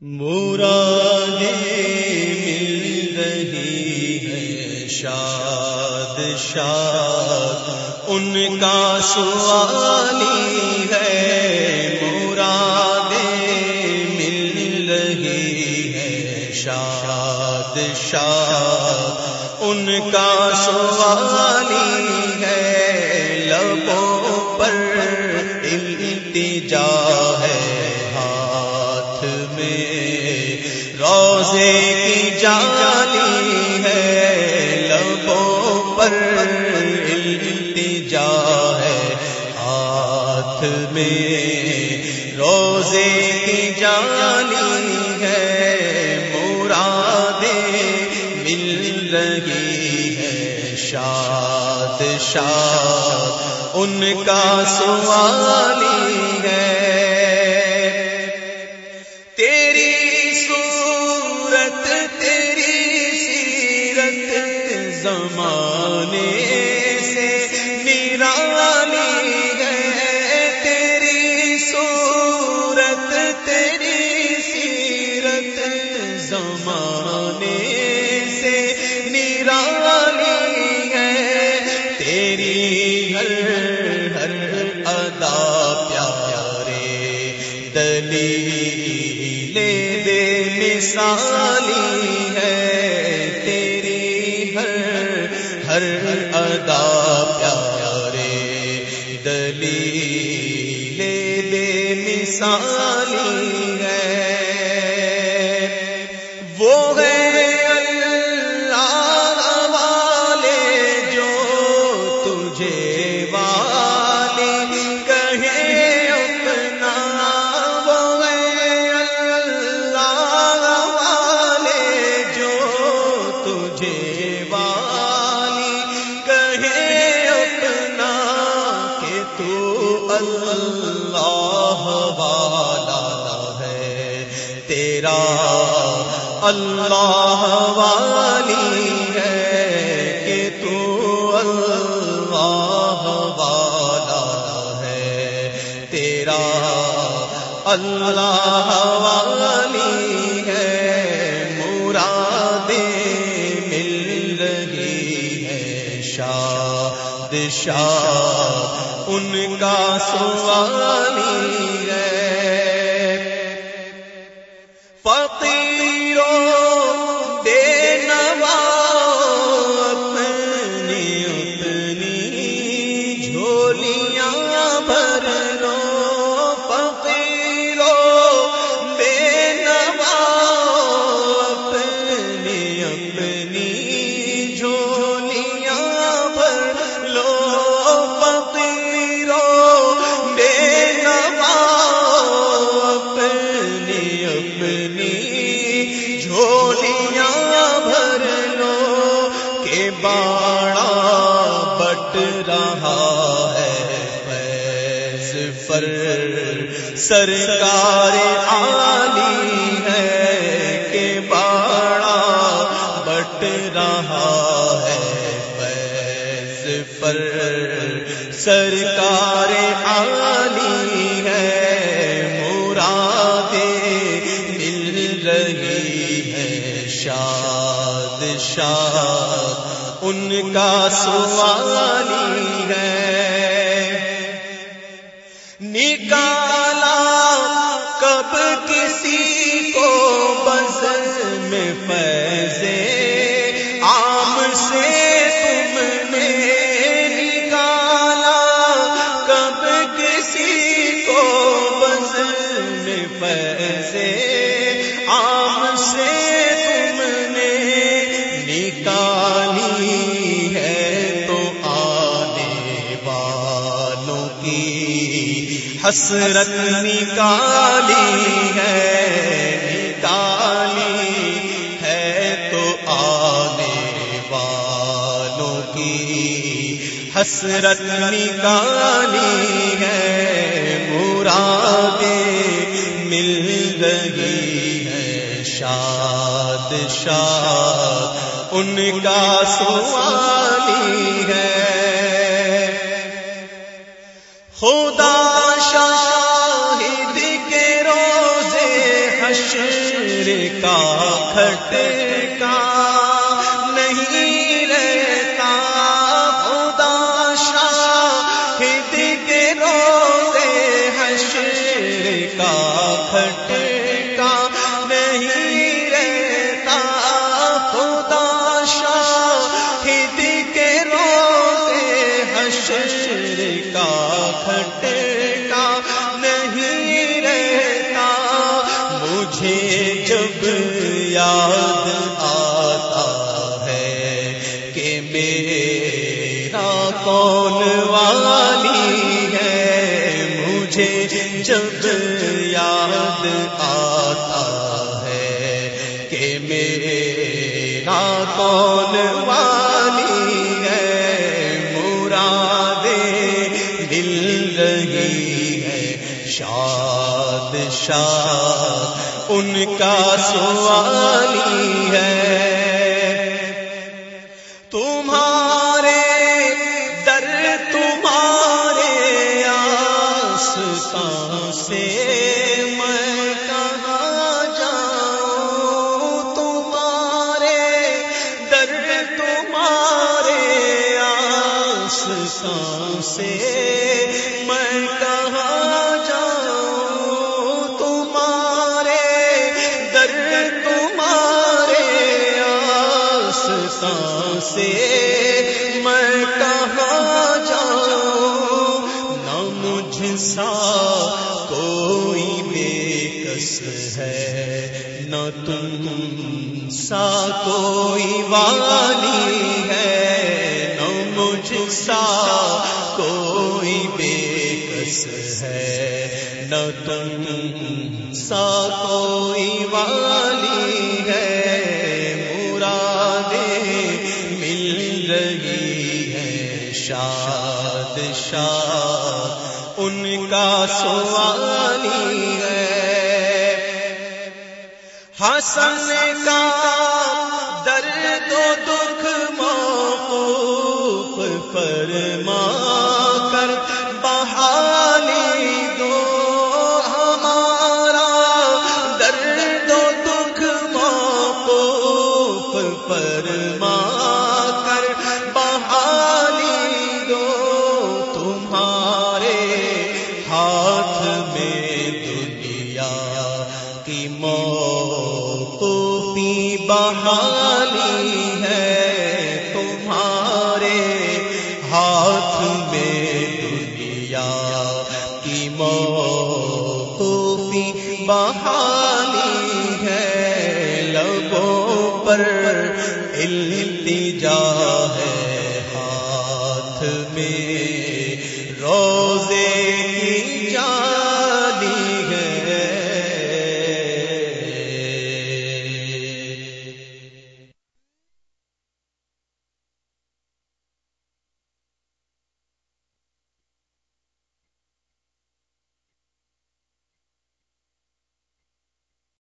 مراد مل رہی ہے شاد شاد ان کا سوالی ہے۔ مراد مل رہی ہے شاد شاد ان کا سوالی ہے۔ لبوں پر التجا ہے روزے کی جانی ہے، لبوں پر التجا ہے۔ ہاتھ میں روزے کی جانی ہے، مرادیں مل رہی ہے شاد شاد ان کا سوالی ہے سیرت زمانے سے نرالی ہے تیری صورت، تیری سیرت زمانے سے نرالی ہے تیری ہر ہر ادا پیارے دلی لے دے مثالی ہر ادا پیارے دلی لے بے مثالی ہے۔ وہ ہے اللہ اللہ والا ہے۔ تیرا اللہ والی ہے کہ تو اللہ والا ہے۔ تیرا اللہ والی ہے مراد مل رہی ہے شاد شاد ان کا سوالی ہے۔ فقیر سرکار عالی ہے کہ باڑا بٹ رہا ہے فیض پر۔ سرکار عالی ہے مراد مل رہی ہے شاد شاد ان کا سوالی ہے۔ نکالا کب کسی کو بس میں پیسے عام سے تم نے نکالا، کب کسی کو بس میں پیسے عام سے حسرت نکالی ہے نکالی ہے تو آنے والوں کی۔ حسرت نکالی ہے مراد مل رہی ہے شاد شاد ان کا سوالی ہے۔ خدا کا کھٹ کا میرا کون والی ہے؟ مجھے جب یاد آتا ہے کہ میرا کون والی ہے مراد دل رہی ہے شاد شاد ان کا سوالی ہے۔ آس سے میں کہاں جاؤں؟ تمہارے در تمہارے آس سے میں کہاں جاؤں؟ نہ مجھ سا کوئی بے کس ہے، نہ تم سا کوئی کس ہے۔ نہ تم سا کوئی والی ہے۔ مرادیں مل رہی ہے شاد شاد ان کا سوالی ہے۔ حسن کا درد و دکھ موقوف فرما موقوفی بحالی ہے تمہارے ہاتھ میں دنیا کی موقوفی بحالی ہے۔ لبوں پر التجا ہے ہاتھ میں روزے